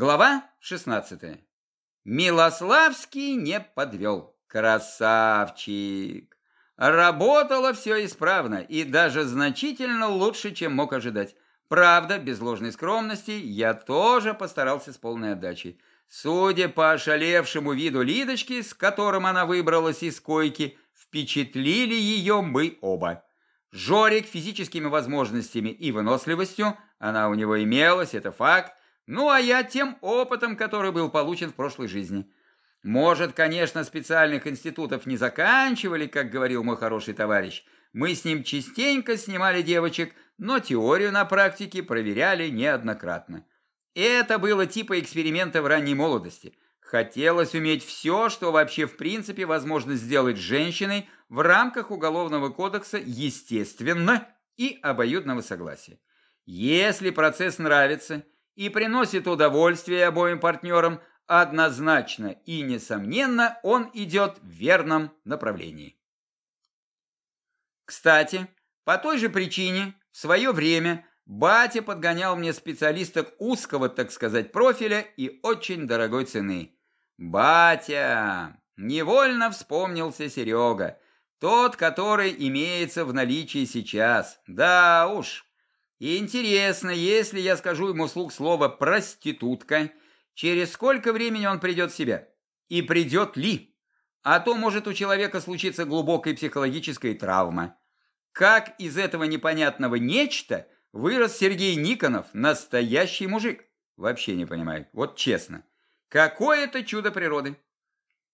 Глава 16. Милославский не подвел. Красавчик! Работало все исправно и даже значительно лучше, чем мог ожидать. Правда, без ложной скромности, я тоже постарался с полной отдачей. Судя по ошалевшему виду Лидочки, с которым она выбралась из койки, впечатлили ее мы оба. Жорик физическими возможностями и выносливостью, она у него имелась, это факт, ну, а я тем опытом, который был получен в прошлой жизни. Может, конечно, специальных институтов не заканчивали, как говорил мой хороший товарищ. Мы с ним частенько снимали девочек, но теорию на практике проверяли неоднократно. Это было типа эксперимента в ранней молодости. Хотелось уметь все, что вообще в принципе возможно сделать женщиной в рамках Уголовного кодекса естественно и обоюдного согласия. Если процесс нравится – и приносит удовольствие обоим партнерам, однозначно и несомненно он идет в верном направлении. Кстати, по той же причине в свое время батя подгонял мне специалисток узкого, так сказать, профиля и очень дорогой цены. Батя! Невольно вспомнился Серега, тот, который имеется в наличии сейчас. Да уж, и интересно, если я скажу ему слух слово «проститутка», через сколько времени он придет в себя? И придет ли? А то может у человека случиться глубокая психологическая травма. Как из этого непонятного нечто вырос Сергей Никонов, настоящий мужик? Вообще не понимаю, вот честно. Какое это чудо природы.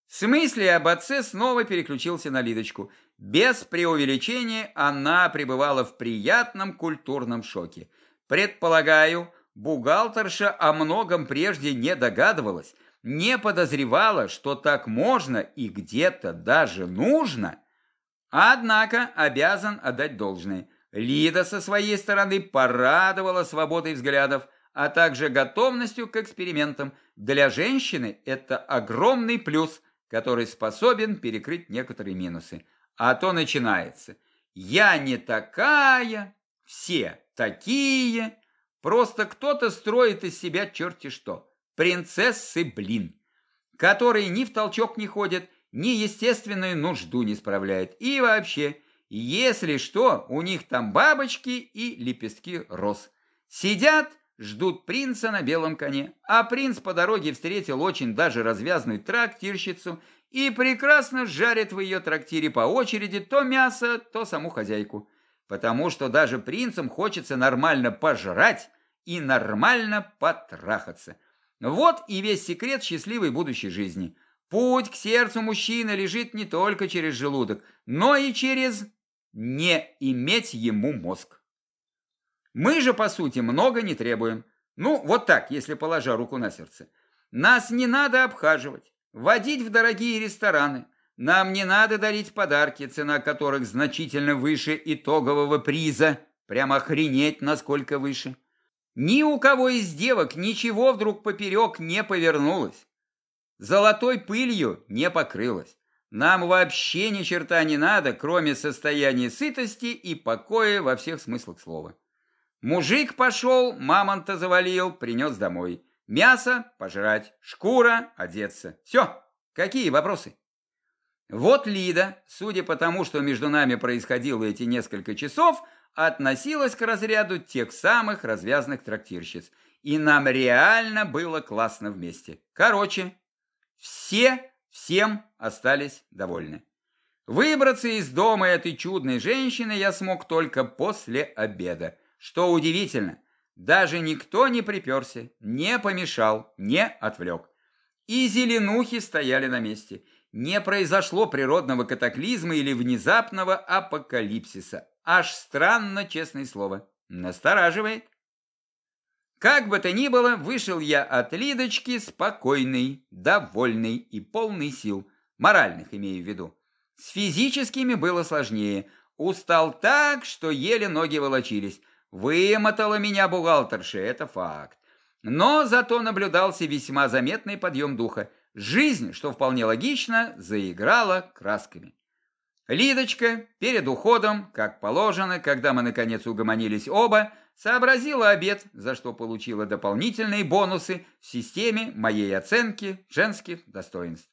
С мысли об отце снова переключился на Лидочку. Без преувеличения она пребывала в приятном культурном шоке. Предполагаю, бухгалтерша о многом прежде не догадывалась, не подозревала, что так можно и где-то даже нужно. Однако обязан отдать должное. Лида со своей стороны порадовала свободой взглядов, а также готовностью к экспериментам. Для женщины это огромный плюс – который способен перекрыть некоторые минусы. А то начинается. Я не такая, все такие. Просто кто-то строит из себя черти что. Принцессы, блин. Которые ни в толчок не ходят, ни естественную нужду не справляют. И вообще, если что, у них там бабочки и лепестки роз. Сидят, ждут принца на белом коне, а принц по дороге встретил очень даже развязную трактирщицу и прекрасно жарит в ее трактире по очереди то мясо, то саму хозяйку, потому что даже принцам хочется нормально пожрать и нормально потрахаться. Вот и весь секрет счастливой будущей жизни. Путь к сердцу мужчины лежит не только через желудок, но и через не иметь ему мозг. Мы же, по сути, много не требуем. Ну, вот так, если положа руку на сердце. Нас не надо обхаживать, водить в дорогие рестораны. Нам не надо дарить подарки, цена которых значительно выше итогового приза. Прямо охренеть, насколько выше. Ни у кого из девок ничего вдруг поперек не повернулось. Золотой пылью не покрылось. Нам вообще ни черта не надо, кроме состояния сытости и покоя во всех смыслах слова. Мужик пошел, мамонта завалил, принес домой. Мясо пожрать, шкура одеться. Все, какие вопросы? Вот Лида, судя по тому, что между нами происходило эти несколько часов, относилась к разряду тех самых развязных трактирщиц. И нам реально было классно вместе. Короче, все всем остались довольны. Выбраться из дома этой чудной женщины я смог только после обеда. Что удивительно, даже никто не приперся, не помешал, не отвлек. И зеленухи стояли на месте. Не произошло природного катаклизма или внезапного апокалипсиса. Аж странно, честное слово. Настораживает. Как бы то ни было, вышел я от Лидочки спокойный, довольный и полный сил. Моральных имею в виду. С физическими было сложнее. Устал так, что еле ноги волочились. Вымотала меня бухгалтерша, это факт. Но зато наблюдался весьма заметный подъем духа. Жизнь, что вполне логично, заиграла красками. Лидочка перед уходом, как положено, когда мы наконец угомонились оба, сообразила обед, за что получила дополнительные бонусы в системе моей оценки женских достоинств.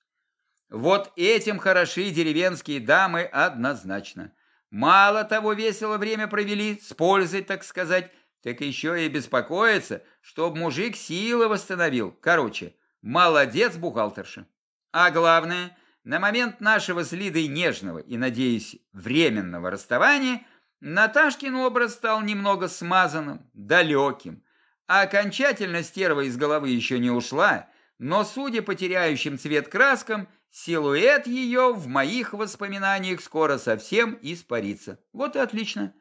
Вот этим хороши деревенские дамы однозначно. Мало того, весело время провели, с пользой, так сказать, так еще и беспокоиться, чтоб мужик силы восстановил. Короче, молодец бухгалтерша. А главное, на момент нашего с Лидой нежного и, надеюсь, временного расставания Наташкин образ стал немного смазанным, далеким. А окончательно стерва из головы еще не ушла, но, судя по теряющим цвет краскам, Силуэт ее в моих воспоминаниях скоро совсем испарится. Вот и отлично.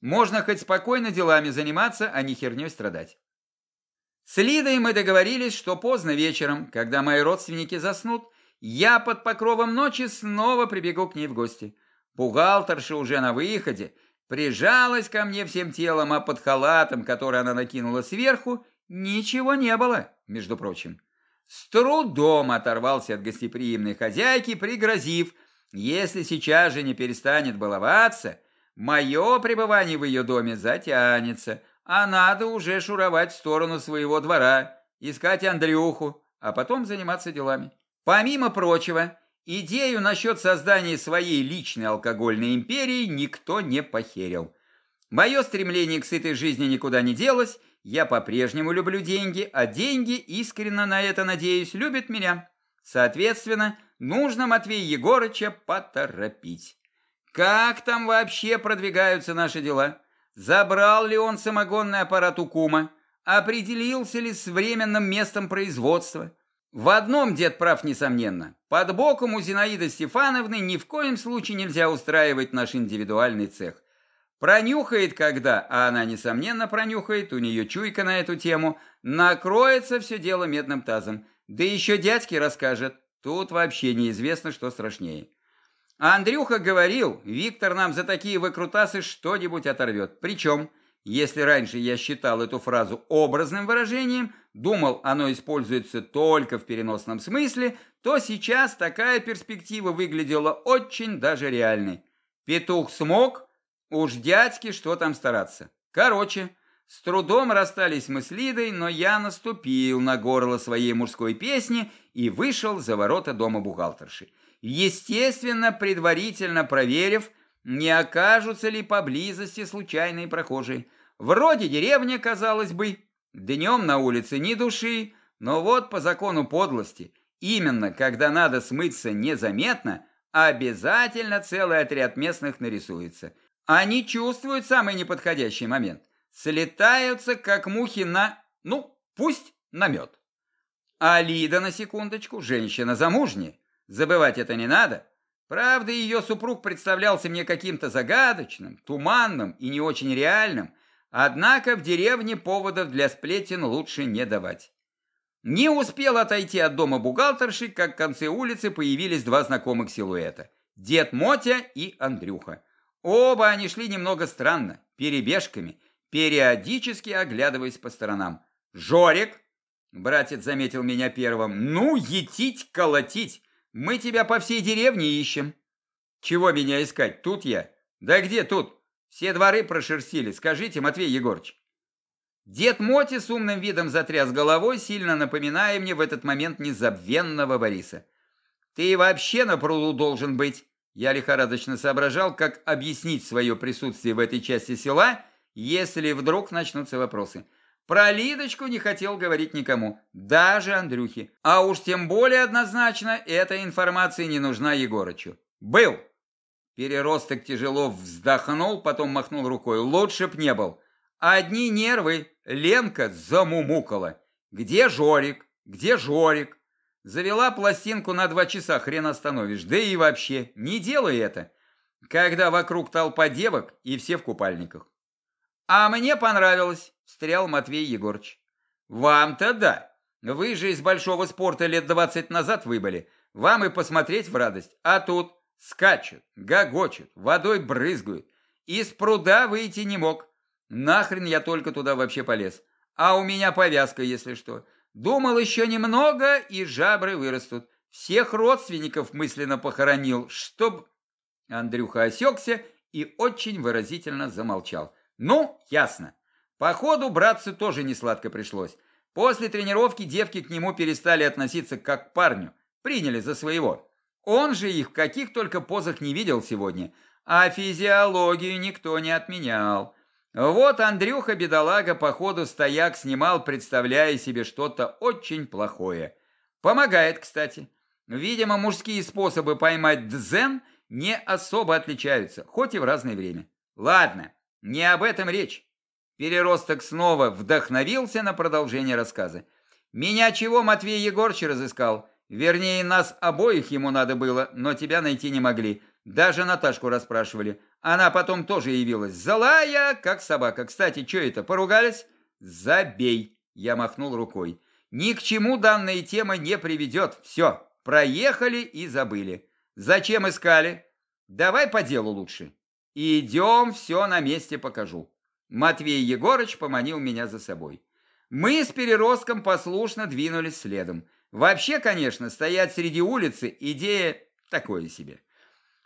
Можно хоть спокойно делами заниматься, а не херней страдать. С Лидой мы договорились, что поздно вечером, когда мои родственники заснут, я под покровом ночи снова прибегу к ней в гости. Бухгалтерша уже на выходе, прижалась ко мне всем телом, а под халатом, который она накинула сверху, ничего не было, между прочим. С трудом оторвался от гостеприимной хозяйки, пригрозив, если сейчас же не перестанет баловаться, мое пребывание в ее доме затянется, а надо уже шуровать в сторону своего двора, искать Андрюху, а потом заниматься делами. Помимо прочего, идею насчет создания своей личной алкогольной империи никто не похерил. Мое стремление к сытой жизни никуда не делось, я по-прежнему люблю деньги, а деньги, искренне на это надеюсь, любят меня. Соответственно, нужно Матвея Егорыча поторопить. Как там вообще продвигаются наши дела? Забрал ли он самогонный аппарат у кума? Определился ли с временным местом производства? В одном дед прав, несомненно. Под боком у Зинаиды Стефановны ни в коем случае нельзя устраивать наш индивидуальный цех. Пронюхает когда, а она, несомненно, пронюхает, у нее чуйка на эту тему, накроется все дело медным тазом. Да еще дядьке расскажет. Тут вообще неизвестно, что страшнее. А Андрюха говорил, Виктор нам за такие выкрутасы что-нибудь оторвет. Причем, если раньше я считал эту фразу образным выражением, думал, оно используется только в переносном смысле, то сейчас такая перспектива выглядела очень даже реальной. Петух смог, Уж дядьки, что там стараться. Короче, с трудом расстались мы с Лидой, но я наступил на горло своей мужской песни и вышел за ворота дома бухгалтерши. Естественно, предварительно проверив, не окажутся ли поблизости случайные прохожие. Вроде деревня, казалось бы, днем на улице ни души, но вот по закону подлости, именно когда надо смыться незаметно, обязательно целый отряд местных нарисуется – они чувствуют самый неподходящий момент. Слетаются, как мухи на, ну, пусть на мед. А Лида, на секундочку, женщина замужняя. Забывать это не надо. Правда, ее супруг представлялся мне каким-то загадочным, туманным и не очень реальным. Однако в деревне поводов для сплетен лучше не давать. Не успел отойти от дома бухгалтерши, как в конце улицы появились два знакомых силуэта. Дед Мотя и Андрюха. Оба они шли немного странно, перебежками, периодически оглядываясь по сторонам. «Жорик!» – братец заметил меня первым. «Ну, етить, колотить! Мы тебя по всей деревне ищем!» «Чего меня искать? Тут я?» «Да где тут? Все дворы прошерстили. Скажите, Матвей Егорыч!» Дед Моти с умным видом затряс головой, сильно напоминая мне в этот момент незабвенного Бориса. «Ты вообще на пруду должен быть!» Я лихорадочно соображал, как объяснить свое присутствие в этой части села, если вдруг начнутся вопросы. Про Лидочку не хотел говорить никому, даже Андрюхе. А уж тем более однозначно эта информация не нужна Егорычу. Был. Переросток тяжело вздохнул, потом махнул рукой. Лучше б не был. Одни нервы. Ленка замумукала. Где Жорик? Где Жорик? Завела пластинку на два часа, хрен остановишь. Да и вообще, не делай это, когда вокруг толпа девок и все в купальниках. А мне понравилось, встрял Матвей Егорыч. Вам-то да. Вы же из большого спорта лет двадцать назад выбыли. Вам и посмотреть в радость. А тут скачут, гогочут, водой брызгают. Из пруда выйти не мог. Нахрен я только туда вообще полез. А у меня повязка, если что. Думал еще немного, и жабры вырастут. Всех родственников мысленно похоронил, чтоб... Андрюха осекся и очень выразительно замолчал. Ну, ясно. Походу, братцу тоже не сладко пришлось. После тренировки девки к нему перестали относиться как к парню, приняли за своего. Он же их в каких только позах не видел сегодня, а физиологию никто не отменял. Вот Андрюха, бедолага, по ходу стояк снимал, представляя себе что-то очень плохое. Помогает, кстати. Видимо, мужские способы поймать дзен не особо отличаются, хоть и в разное время. Ладно, не об этом речь. Переросток снова вдохновился на продолжение рассказа. Меня чего Матвей Егорыч разыскал? Вернее, нас обоих ему надо было, но тебя найти не могли. Даже Наташку расспрашивали. Она потом тоже явилась. Злая, как собака. Кстати, что это, поругались? Забей, я махнул рукой. Ни к чему данная тема не приведет. Все, проехали и забыли. Зачем искали? Давай по делу лучше. Идем, все на месте покажу. Матвей Егорыч поманил меня за собой. Мы с переростком послушно двинулись следом. Вообще, конечно, стоять среди улицы – идея такое себе.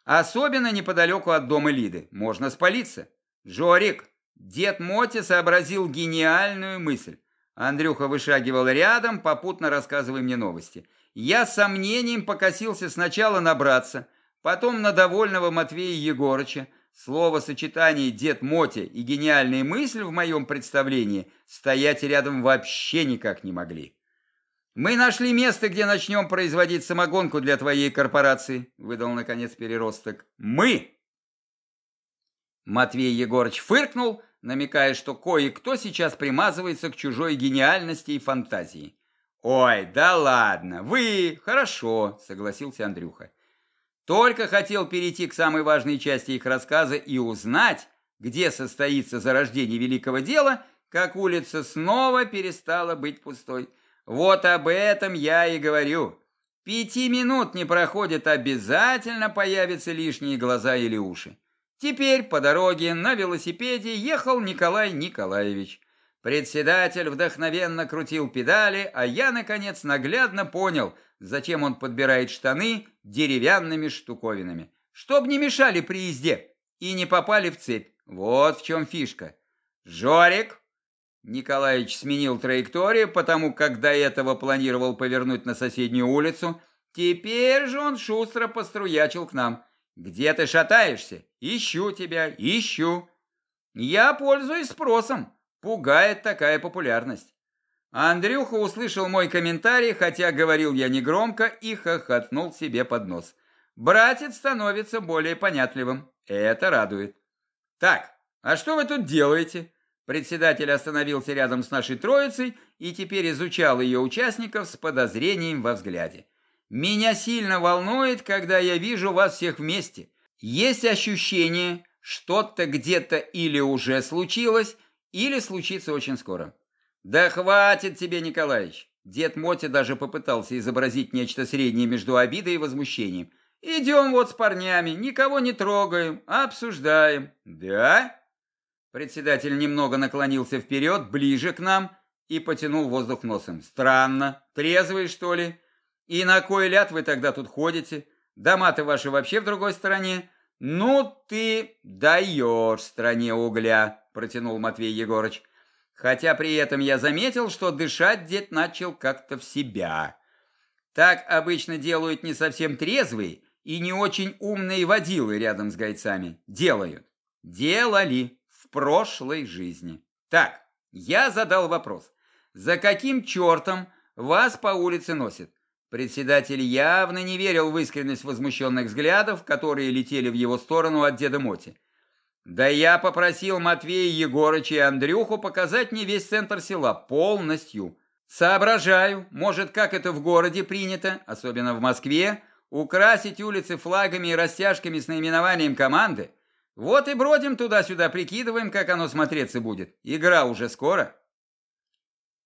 Особенно неподалеку от дома Лиды. Можно спалиться. Жорик, дед Моти сообразил гениальную мысль. Андрюха вышагивал рядом, попутно рассказывая мне новости. Я с сомнением покосился сначала на братца, потом на довольного Матвея Егорыча, Слово-сочетание «дед Мотя» и гениальные мысли в моем представлении стоять рядом вообще никак не могли. «Мы нашли место, где начнем производить самогонку для твоей корпорации», выдал, наконец, переросток. «Мы!» Матвей Егорыч фыркнул, намекая, что кое-кто сейчас примазывается к чужой гениальности и фантазии. «Ой, да ладно, вы, хорошо», согласился Андрюха. Только хотел перейти к самой важной части их рассказа и узнать, где состоится зарождение великого дела, как улица снова перестала быть пустой. Вот об этом я и говорю. Пяти минут не проходит, обязательно появятся лишние глаза или уши. Теперь по дороге на велосипеде ехал Николай Николаевич. Председатель вдохновенно крутил педали, а я, наконец, наглядно понял, зачем он подбирает штаны деревянными штуковинами. Чтоб не мешали при езде и не попали в цепь. Вот в чем фишка. «Жорик!» Николаевич сменил траекторию, потому как до этого планировал повернуть на соседнюю улицу. Теперь же он шустро поструячил к нам. «Где ты шатаешься? Ищу тебя, ищу!» «Я пользуюсь спросом. Пугает такая популярность. Андрюха услышал мой комментарий, хотя говорил я негромко и хохотнул себе под нос. Братец становится более понятливым. Это радует. Так, а что вы тут делаете? Председатель остановился рядом с нашей троицей и теперь изучал ее участников с подозрением во взгляде. Меня сильно волнует, когда я вижу вас всех вместе. Есть ощущение, что-то где-то или уже случилось, или случится очень скоро. Да хватит тебе, Николаевич. Дед Мотя даже попытался изобразить нечто среднее между обидой и возмущением. Идем вот с парнями, никого не трогаем, обсуждаем. Да? Председатель немного наклонился вперед, ближе к нам, и потянул воздух носом. Странно. Трезвый, что ли? И на кой ляд вы тогда тут ходите? Дома-то ваши вообще в другой стороне. Ну ты даешь стране угля, протянул Матвей Егорыч. Хотя при этом я заметил, что дышать дед начал как-то в себя. Так обычно делают не совсем трезвые и не очень умные водилы рядом с гайцами. Делают. Делали прошлой жизни. Так, я задал вопрос. За каким чертом вас по улице носит? Председатель явно не верил в искренность возмущенных взглядов, которые летели в его сторону от деда Моти. Да я попросил Матвея Егорыча и Андрюху показать мне весь центр села полностью. Соображаю, может, как это в городе принято, особенно в Москве, украсить улицы флагами и растяжками с наименованием команды. Вот и бродим туда-сюда, прикидываем, как оно смотреться будет. Игра уже скоро.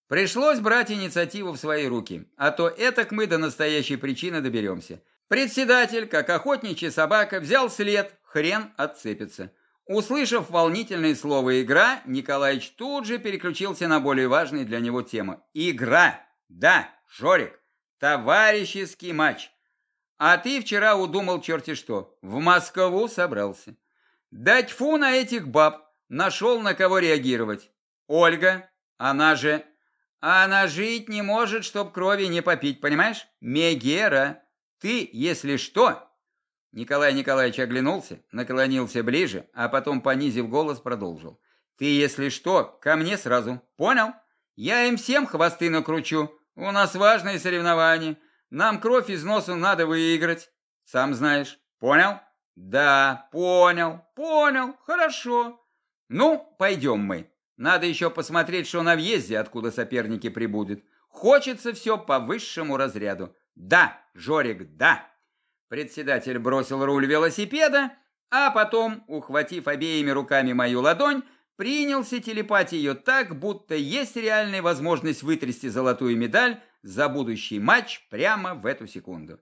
Пришлось брать инициативу в свои руки, а то этак мы до настоящей причины доберемся. Председатель, как охотничья собака, взял след, хрен отцепится. Услышав волнительное слово «игра», Николаевич тут же переключился на более важные для него темы. «Игра! Да, Жорик, товарищеский матч. А ты вчера удумал черти что, в Москву собрался. Дать фу на этих баб, нашел на кого реагировать. Ольга, она же... Она жить не может, чтоб крови не попить, понимаешь? Мегера, ты, если что... Николай Николаевич оглянулся, наклонился ближе, а потом, понизив голос, продолжил. Ты, если что, ко мне сразу, понял? Я им всем хвосты накручу. У нас важные соревнования. Нам кровь из носа надо выиграть. Сам знаешь. Понял? Да, понял, понял, хорошо. Ну, пойдем мы. Надо еще посмотреть, что на въезде, откуда соперники прибудут. Хочется все по высшему разряду. Да, Жорик, да. Председатель бросил руль велосипеда, а потом, ухватив обеими руками мою ладонь, принялся телепать ее так, будто есть реальная возможность вытрясти золотую медаль за будущий матч прямо в эту секунду.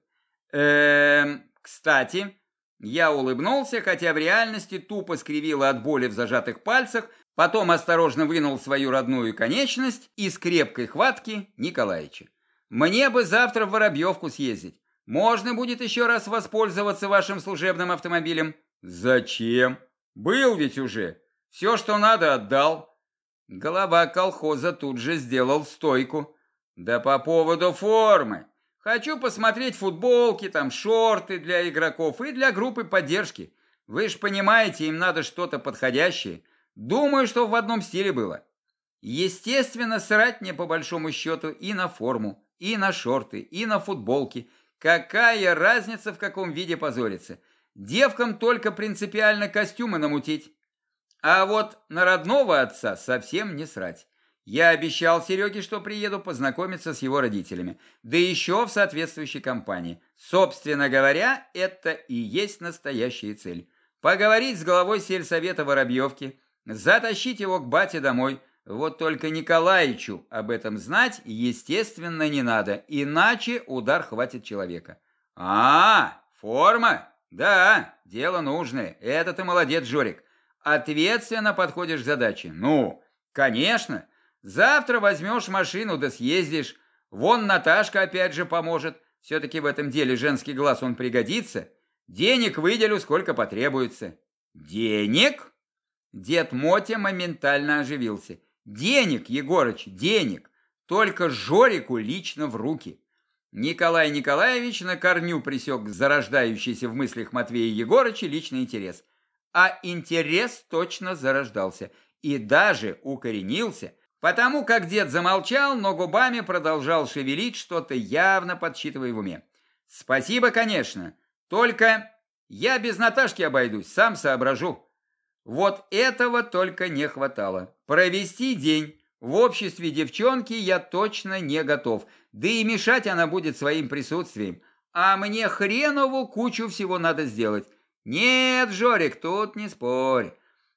Эм, кстати, я улыбнулся, хотя в реальности тупо скривило от боли в зажатых пальцах, потом осторожно вынул свою родную конечность из крепкой хватки Николаевича. Мне бы завтра в Воробьевку съездить. Можно будет еще раз воспользоваться вашим служебным автомобилем? Зачем? Был ведь уже. Все, что надо, отдал. Голова колхоза тут же сделал стойку. Да по поводу формы. Хочу посмотреть футболки, там шорты для игроков и для группы поддержки. Вы же понимаете, им надо что-то подходящее. Думаю, что в одном стиле было. Естественно, срать мне по большому счету и на форму, и на шорты, и на футболки. Какая разница, в каком виде позориться? Девкам только принципиально костюмы намутить. А вот на родного отца совсем не срать. Я обещал Сереге, что приеду познакомиться с его родителями, да еще в соответствующей компании. Собственно говоря, это и есть настоящая цель. Поговорить с главой сельсовета Воробьевки, затащить его к бате домой. Вот только Николаевичу об этом знать, естественно, не надо, иначе удар хватит человека. А, форма? Да, дело нужное. Это ты молодец, Жорик. Ответственно подходишь к задаче. Ну, конечно. Завтра возьмешь машину да съездишь. Вон Наташка опять же поможет. Все-таки в этом деле женский глаз он пригодится. Денег выделю, сколько потребуется. Денег? Дед Мотя моментально оживился. Денег, Егорыч, денег. Только Жорику лично в руки. Николай Николаевич на корню присек зарождающийся в мыслях Матвея Егорыча личный интерес. А интерес точно зарождался и даже укоренился – Потому как дед замолчал, но губами продолжал шевелить, что-то явно подсчитывая в уме. «Спасибо, конечно. Только я без Наташки обойдусь, сам соображу». Вот этого только не хватало. Провести день в обществе девчонки я точно не готов. Да и мешать она будет своим присутствием. А мне хренову кучу всего надо сделать. Нет, Жорик, тут не спорь.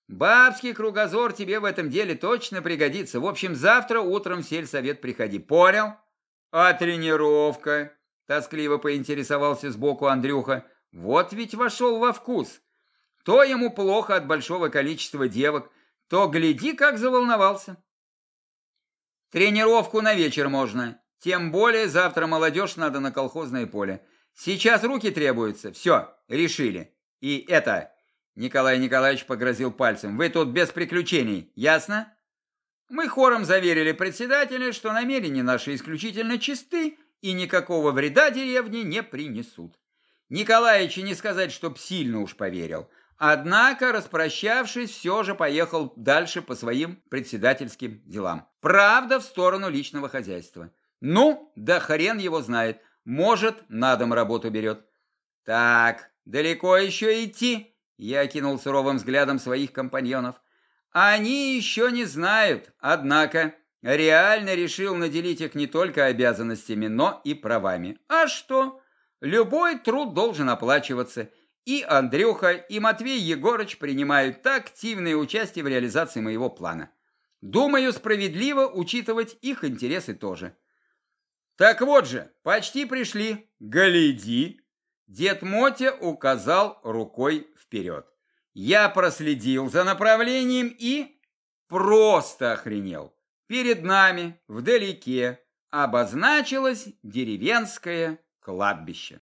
Бабский кругозор тебе в этом деле точно пригодится. В общем, завтра утром в сельсовет приходи. Понял? А тренировка? Тоскливо поинтересовался сбоку Андрюха. Вот ведь вошел во вкус. То ему плохо от большого количества девок, то гляди, как заволновался. Тренировку на вечер можно. Тем более завтра молодежь надо на колхозное поле. Сейчас руки требуются. Все, решили. И это, Николай Николаевич погрозил пальцем. «Вы тут без приключений, ясно?» Мы хором заверили председателя, что намерения наши исключительно чисты и никакого вреда деревне не принесут. Николаевич не сказать, чтоб сильно уж поверил. Однако, распрощавшись, все же поехал дальше по своим председательским делам. Правда, в сторону личного хозяйства. Ну, да хрен его знает. Может, на дом работу берет. Так, далеко еще идти? Я кинул суровым взглядом своих компаньонов. Они еще не знают, однако реально решил наделить их не только обязанностями, но и правами. А что? Любой труд должен оплачиваться. И Андрюха, и Матвей Егорыч принимают активное участие в реализации моего плана. Думаю, справедливо учитывать их интересы тоже. Так вот же, почти пришли. Гляди. Дед Мотя указал рукой вперед. Я проследил за направлением и просто охренел. Перед нами, вдалеке, обозначилось деревенское кладбище.